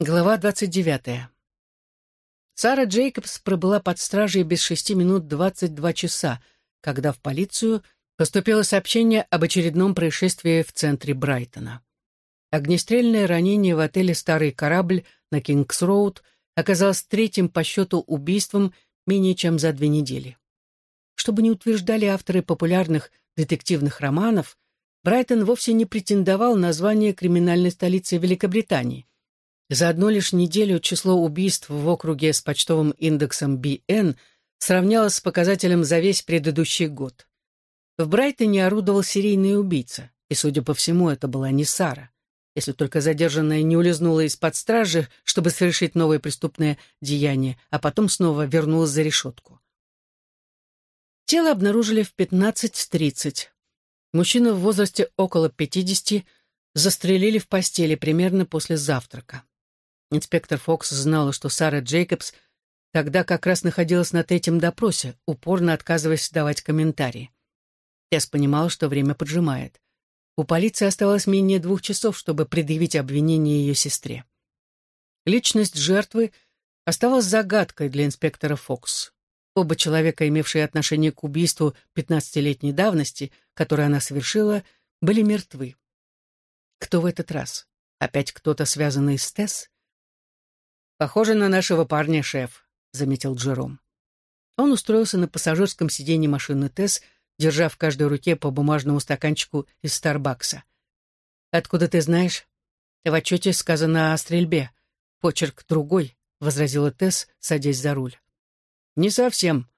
Глава 29. Сара Джейкобс пробыла под стражей без шести минут 22 часа, когда в полицию поступило сообщение об очередном происшествии в центре Брайтона. Огнестрельное ранение в отеле «Старый корабль» на Кингс-Роуд оказалось третьим по счету убийством менее чем за две недели. Чтобы не утверждали авторы популярных детективных романов, Брайтон вовсе не претендовал на звание криминальной столицы Великобритании – за одну лишь неделю число убийств в округе с почтовым индексом BN сравнялось с показателем за весь предыдущий год. В Брайтоне орудовал серийный убийца, и, судя по всему, это была не Сара, если только задержанная не улизнула из-под стражи, чтобы совершить новое преступное деяние, а потом снова вернулась за решетку. Тело обнаружили в 15.30. Мужчину в возрасте около 50 застрелили в постели примерно после завтрака. Инспектор Фокс знала, что Сара Джейкобс тогда как раз находилась на третьем допросе, упорно отказываясь давать комментарии. Тесс понимал, что время поджимает. У полиции оставалось менее двух часов, чтобы предъявить обвинение ее сестре. Личность жертвы оставалась загадкой для инспектора Фокс. Оба человека, имевшие отношение к убийству 15-летней давности, которое она совершила, были мертвы. Кто в этот раз? Опять кто-то, связанный с Тесс? «Похоже на нашего парня, шеф», — заметил Джером. Он устроился на пассажирском сиденье машины Тесс, держа в каждой руке по бумажному стаканчику из Старбакса. «Откуда ты знаешь?» «В отчете сказано о стрельбе. Почерк другой», — возразила Тесс, садясь за руль. «Не совсем.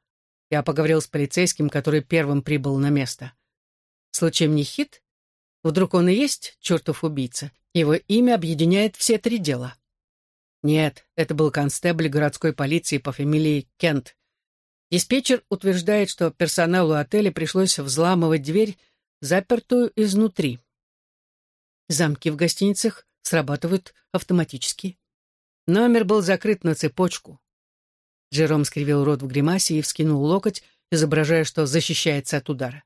Я поговорил с полицейским, который первым прибыл на место. Случаем не хит? Вдруг он и есть чертов убийца? Его имя объединяет все три дела». Нет, это был констебль городской полиции по фамилии Кент. Диспетчер утверждает, что персоналу отеля пришлось взламывать дверь, запертую изнутри. Замки в гостиницах срабатывают автоматически. Номер был закрыт на цепочку. Джером скривил рот в гримасе и вскинул локоть, изображая, что защищается от удара.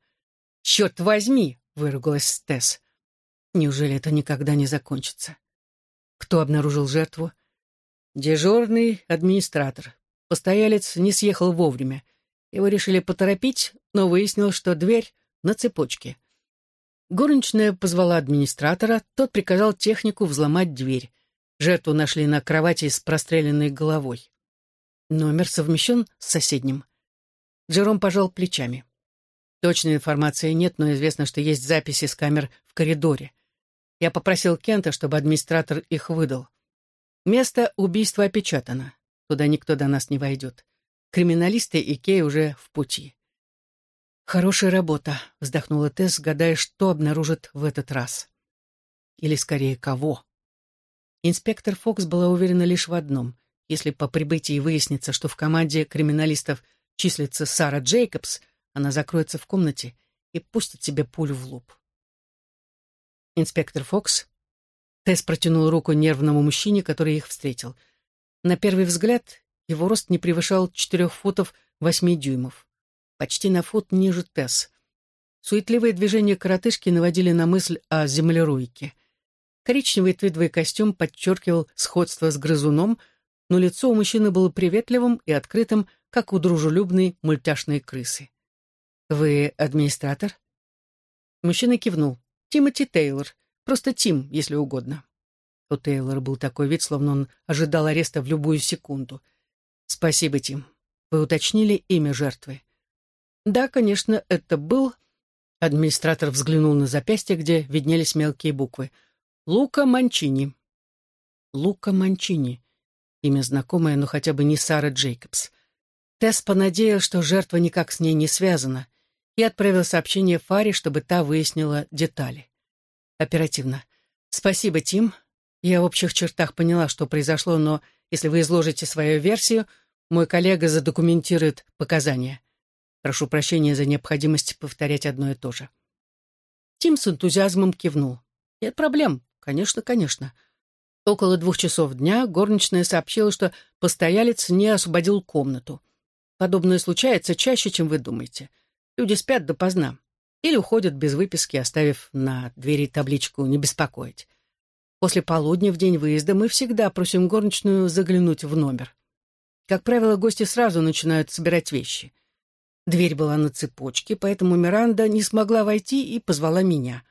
«Черт возьми!» — выругалась Тесс. «Неужели это никогда не закончится?» Кто обнаружил жертву? Дежурный администратор. Постоялец не съехал вовремя. Его решили поторопить, но выяснилось, что дверь на цепочке. Горничная позвала администратора, тот приказал технику взломать дверь. Жертву нашли на кровати с простреленной головой. Номер совмещен с соседним. Джером пожал плечами. Точной информации нет, но известно, что есть записи с камер в коридоре. Я попросил Кента, чтобы администратор их выдал. Место убийства опечатано. Туда никто до нас не войдет. Криминалисты и Кей уже в пути. «Хорошая работа», — вздохнула Тесс, гадая, что обнаружит в этот раз. Или, скорее, кого. Инспектор Фокс была уверена лишь в одном. Если по прибытии выяснится, что в команде криминалистов числится Сара Джейкобс, она закроется в комнате и пустит себе пулю в лоб. Инспектор Фокс Тесс протянул руку нервному мужчине, который их встретил. На первый взгляд его рост не превышал четырех футов восьми дюймов. Почти на фут ниже Тесс. Суетливые движения коротышки наводили на мысль о землеройке. Коричневый твидовый костюм подчеркивал сходство с грызуном, но лицо у мужчины было приветливым и открытым, как у дружелюбной мультяшной крысы. «Вы администратор?» Мужчина кивнул. «Тимоти Тейлор. Просто Тим, если угодно. У Тейлора был такой вид, словно он ожидал ареста в любую секунду. «Спасибо, Тим. Вы уточнили имя жертвы?» «Да, конечно, это был...» Администратор взглянул на запястье, где виднелись мелкие буквы. «Лука Манчини». «Лука Манчини». Имя знакомое, но хотя бы не Сара Джейкобс. Тесс понадеялась, что жертва никак с ней не связана, и отправил сообщение Фаре, чтобы та выяснила детали. Оперативно. Спасибо, Тим. Я в общих чертах поняла, что произошло, но если вы изложите свою версию, мой коллега задокументирует показания. Прошу прощения за необходимость повторять одно и то же. Тим с энтузиазмом кивнул. Нет проблем. Конечно, конечно. Около двух часов дня горничная сообщила, что постоялец не освободил комнату. Подобное случается чаще, чем вы думаете. Люди спят допоздна или уходят без выписки, оставив на двери табличку «Не беспокоить». После полудня в день выезда мы всегда просим горничную заглянуть в номер. Как правило, гости сразу начинают собирать вещи. Дверь была на цепочке, поэтому Миранда не смогла войти и позвала меня.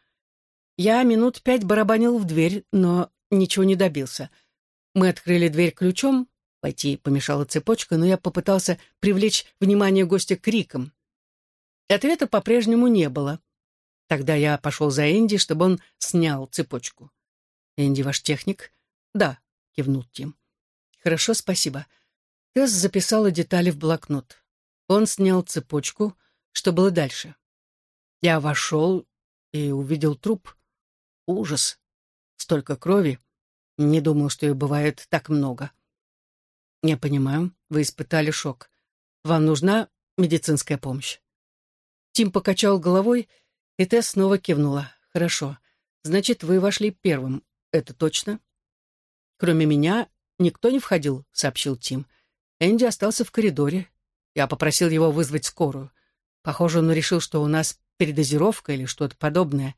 Я минут пять барабанил в дверь, но ничего не добился. Мы открыли дверь ключом, войти помешала цепочка, но я попытался привлечь внимание гостя криком. Ответа по-прежнему не было. Тогда я пошел за Энди, чтобы он снял цепочку. «Энди ваш техник?» «Да», — кивнул Тим. «Хорошо, спасибо». Тесс записала детали в блокнот. Он снял цепочку. Что было дальше? Я вошел и увидел труп. Ужас. Столько крови. Не думал, что ее бывает так много. Я понимаю, вы испытали шок. Вам нужна медицинская помощь? Тим покачал головой, и Тесс снова кивнула. Хорошо. Значит, вы вошли первым. Это точно? Кроме меня, никто не входил, сообщил Тим. Энди остался в коридоре. Я попросил его вызвать скорую. Похоже, он решил, что у нас передозировка или что-то подобное.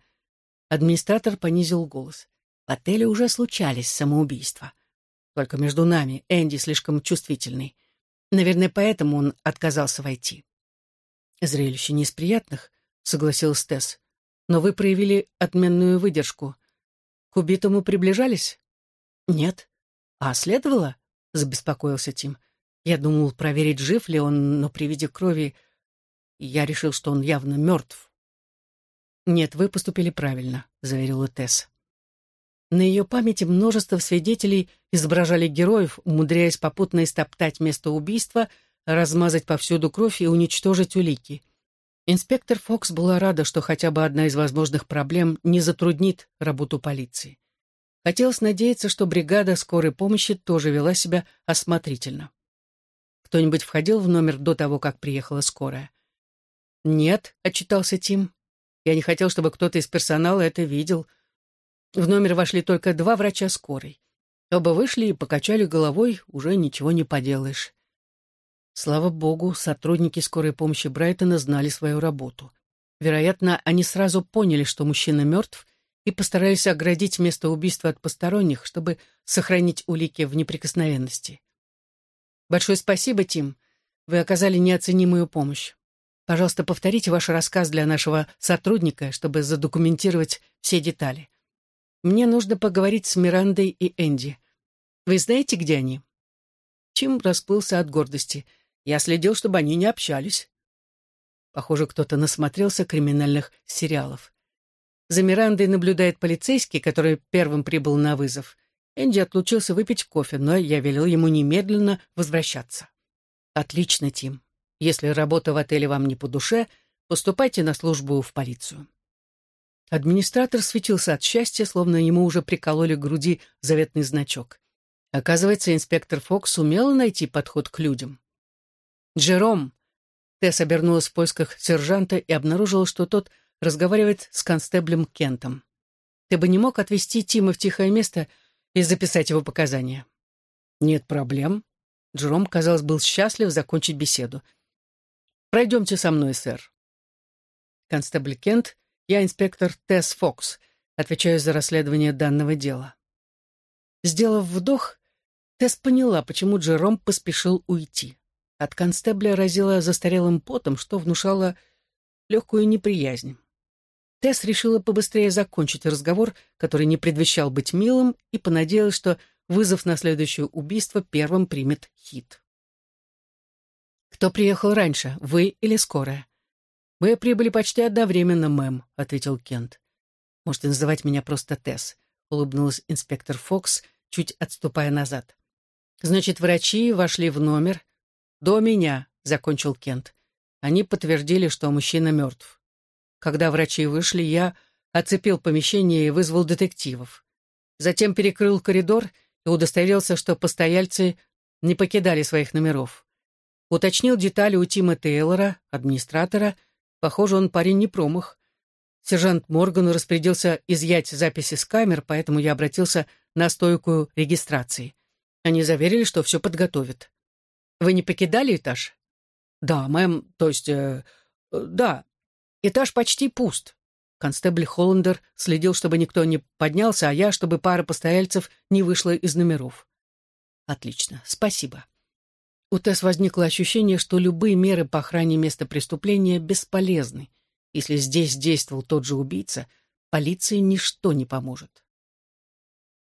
Администратор понизил голос. В отеле уже случались самоубийства. Только между нами Энди слишком чувствительный. Наверное, поэтому он отказался войти. Зрелище не из приятных, согласился Тесс. Но вы проявили отменную выдержку. К убитому приближались? Нет. А следовало? Забеспокоился Тим. Я думал проверить, жив ли он, но при виде крови я решил, что он явно мертв. «Нет, вы поступили правильно», — заверила Тесс. На ее памяти множество свидетелей изображали героев, умудряясь попутно истоптать место убийства, размазать повсюду кровь и уничтожить улики. Инспектор Фокс была рада, что хотя бы одна из возможных проблем не затруднит работу полиции. Хотелось надеяться, что бригада скорой помощи тоже вела себя осмотрительно. Кто-нибудь входил в номер до того, как приехала скорая? «Нет», — отчитался Тим. «Я не хотел, чтобы кто-то из персонала это видел. В номер вошли только два врача скорой. Оба вышли и покачали головой, уже ничего не поделаешь». Слава богу, сотрудники скорой помощи Брайтона знали свою работу. Вероятно, они сразу поняли, что мужчина мертв, и постарались оградить место убийства от посторонних, чтобы сохранить улики в неприкосновенности. Большое спасибо, Тим. Вы оказали неоценимую помощь. Пожалуйста, повторите ваш рассказ для нашего сотрудника, чтобы задокументировать все детали. Мне нужно поговорить с Мирандой и Энди. Вы знаете, где они?» Тим расплылся от гордости. Я следил, чтобы они не общались. Похоже, кто-то насмотрелся криминальных сериалов. За Мирандой наблюдает полицейский, который первым прибыл на вызов. Энди отлучился выпить кофе, но я велел ему немедленно возвращаться. «Отлично, Тим. Если работа в отеле вам не по душе, поступайте на службу в полицию». Администратор светился от счастья, словно ему уже прикололи к груди заветный значок. Оказывается, инспектор Фокс умел найти подход к людям. «Джером!» Тесс обернулась в поисках сержанта и обнаружила, что тот разговаривает с констеблем Кентом. «Ты бы не мог отвезти Тима в тихое место и записать его показания. Нет проблем. Джером, казалось, был счастлив закончить беседу. Пройдемте со мной, сэр. Констебль Кент, я инспектор Тесс Фокс, отвечаю за расследование данного дела. Сделав вдох, Тесс поняла, почему Джером поспешил уйти. От констебля разило застарелым потом, что внушало легкую неприязнь. Тесс решила побыстрее закончить разговор, который не предвещал быть милым, и понадеялась, что вызов на следующее убийство первым примет хит. «Кто приехал раньше, вы или скорая?» «Мы прибыли почти одновременно, мэм», — ответил Кент. «Можете называть меня просто Тесс», — улыбнулась инспектор Фокс, чуть отступая назад. «Значит, врачи вошли в номер?» «До меня», — закончил Кент. Они подтвердили, что мужчина мертв. Когда врачи вышли, я оцепил помещение и вызвал детективов. Затем перекрыл коридор и удостоверился, что постояльцы не покидали своих номеров. Уточнил детали у Тима Тейлора, администратора. Похоже, он парень не промах. Сержант Морган распорядился изъять записи с камер, поэтому я обратился на стойку регистрации. Они заверили, что все подготовят. «Вы не покидали этаж?» «Да, мэм, то есть... Э, да, Этаж почти пуст. Констебль Холландер следил, чтобы никто не поднялся, а я, чтобы пара постояльцев не вышла из номеров. Отлично, спасибо. У Тесс возникло ощущение, что любые меры по охране места преступления бесполезны. Если здесь действовал тот же убийца, полиции ничто не поможет.